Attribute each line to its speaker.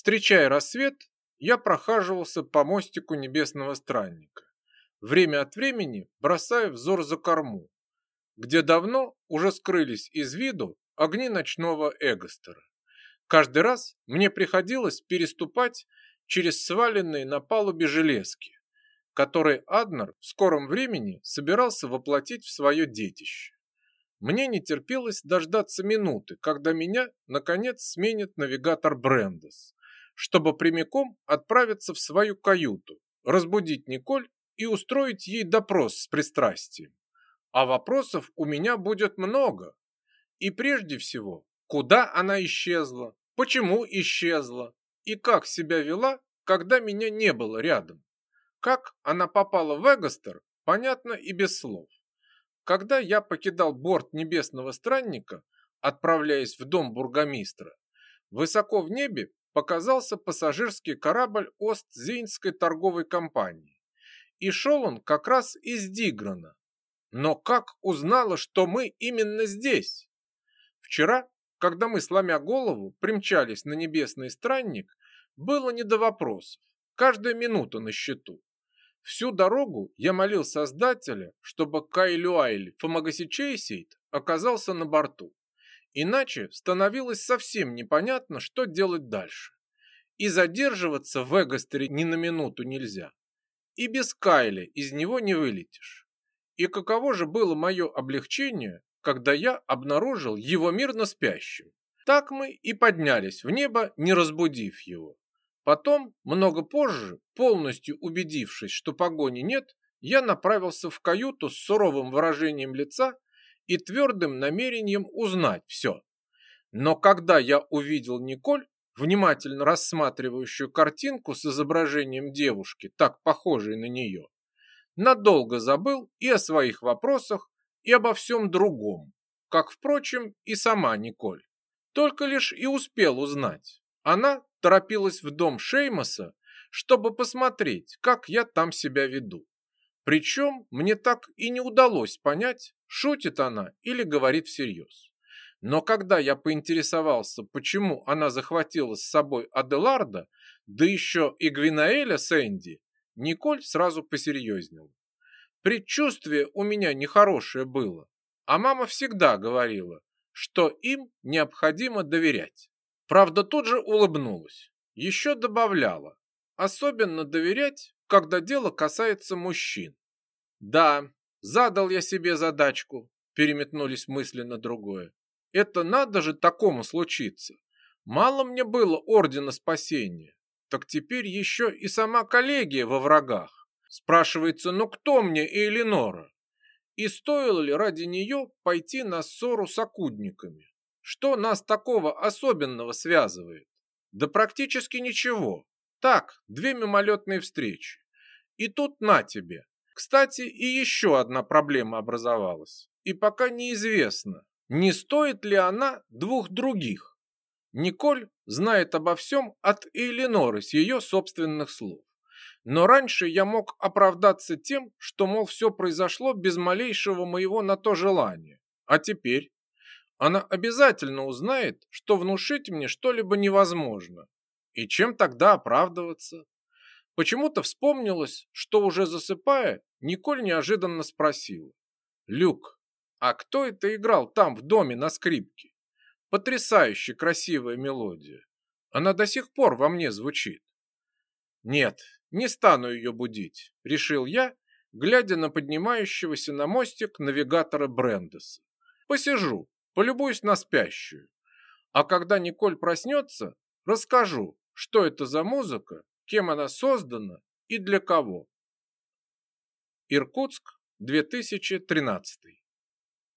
Speaker 1: Встречая рассвет, я прохаживался по мостику небесного странника. Время от времени бросая взор за корму, где давно уже скрылись из виду огни ночного Эгостера. Каждый раз мне приходилось переступать через сваленные на палубе железки, которые Аднер в скором времени собирался воплотить в свое детище. Мне не терпелось дождаться минуты, когда меня, наконец, сменит навигатор Брендес, чтобы прямиком отправиться в свою каюту, разбудить Николь и устроить ей допрос с пристрастием. А вопросов у меня будет много. И прежде всего, куда она исчезла, почему исчезла и как себя вела, когда меня не было рядом. Как она попала в Эгостер, понятно и без слов. Когда я покидал борт небесного странника, отправляясь в дом бургомистра, высоко в небе показался пассажирский корабль Ост-Зейнской торговой компании. И шел он как раз из Диграна, но как узнала, что мы именно здесь? Вчера, когда мы, сломя голову, примчались на небесный странник, было не до вопросов. Каждая минута на счету. Всю дорогу я молил Создателя, чтобы Кайлюайль Фомагасичейсейт оказался на борту. Иначе становилось совсем непонятно, что делать дальше. И задерживаться в Эгостере ни на минуту нельзя. И без Кайля из него не вылетишь. И каково же было мое облегчение, когда я обнаружил его мирно спящим. Так мы и поднялись в небо, не разбудив его. Потом, много позже, полностью убедившись, что погони нет, я направился в каюту с суровым выражением лица и твердым намерением узнать все. Но когда я увидел Николь, внимательно рассматривающую картинку с изображением девушки, так похожей на нее, надолго забыл и о своих вопросах, и обо всем другом, как, впрочем, и сама Николь. Только лишь и успел узнать. Она торопилась в дом Шеймоса, чтобы посмотреть, как я там себя веду. Причем мне так и не удалось понять, шутит она или говорит всерьез. Но когда я поинтересовался, почему она захватила с собой Аделарда, да еще и Гвинаэля с Энди, Николь сразу посерьезнела. Предчувствие у меня нехорошее было, а мама всегда говорила, что им необходимо доверять. Правда, тут же улыбнулась. Еще добавляла, особенно доверять, когда дело касается мужчин. Да, задал я себе задачку, переметнулись мысли на другое. Это надо же такому случиться. Мало мне было ордена спасения, так теперь еще и сама коллегия во врагах. Спрашивается, ну кто мне Элинора? И стоило ли ради нее пойти на ссору с окудниками? Что нас такого особенного связывает? Да практически ничего. Так, две мимолетные встречи. И тут на тебе. Кстати, и еще одна проблема образовалась. И пока неизвестно, не стоит ли она двух других. Николь знает обо всем от Эйлиноры с ее собственных слов. Но раньше я мог оправдаться тем, что, мол, все произошло без малейшего моего на то желания. А теперь она обязательно узнает, что внушить мне что-либо невозможно. И чем тогда оправдываться? Почему-то вспомнилось, что уже засыпая, Николь неожиданно спросила. «Люк, а кто это играл там в доме на скрипке?» Потрясающе красивая мелодия. Она до сих пор во мне звучит. Нет, не стану ее будить, решил я, глядя на поднимающегося на мостик навигатора Брендеса. Посижу, полюбуюсь на спящую. А когда Николь проснется, расскажу, что это за музыка, кем она создана и для кого. Иркутск, 2013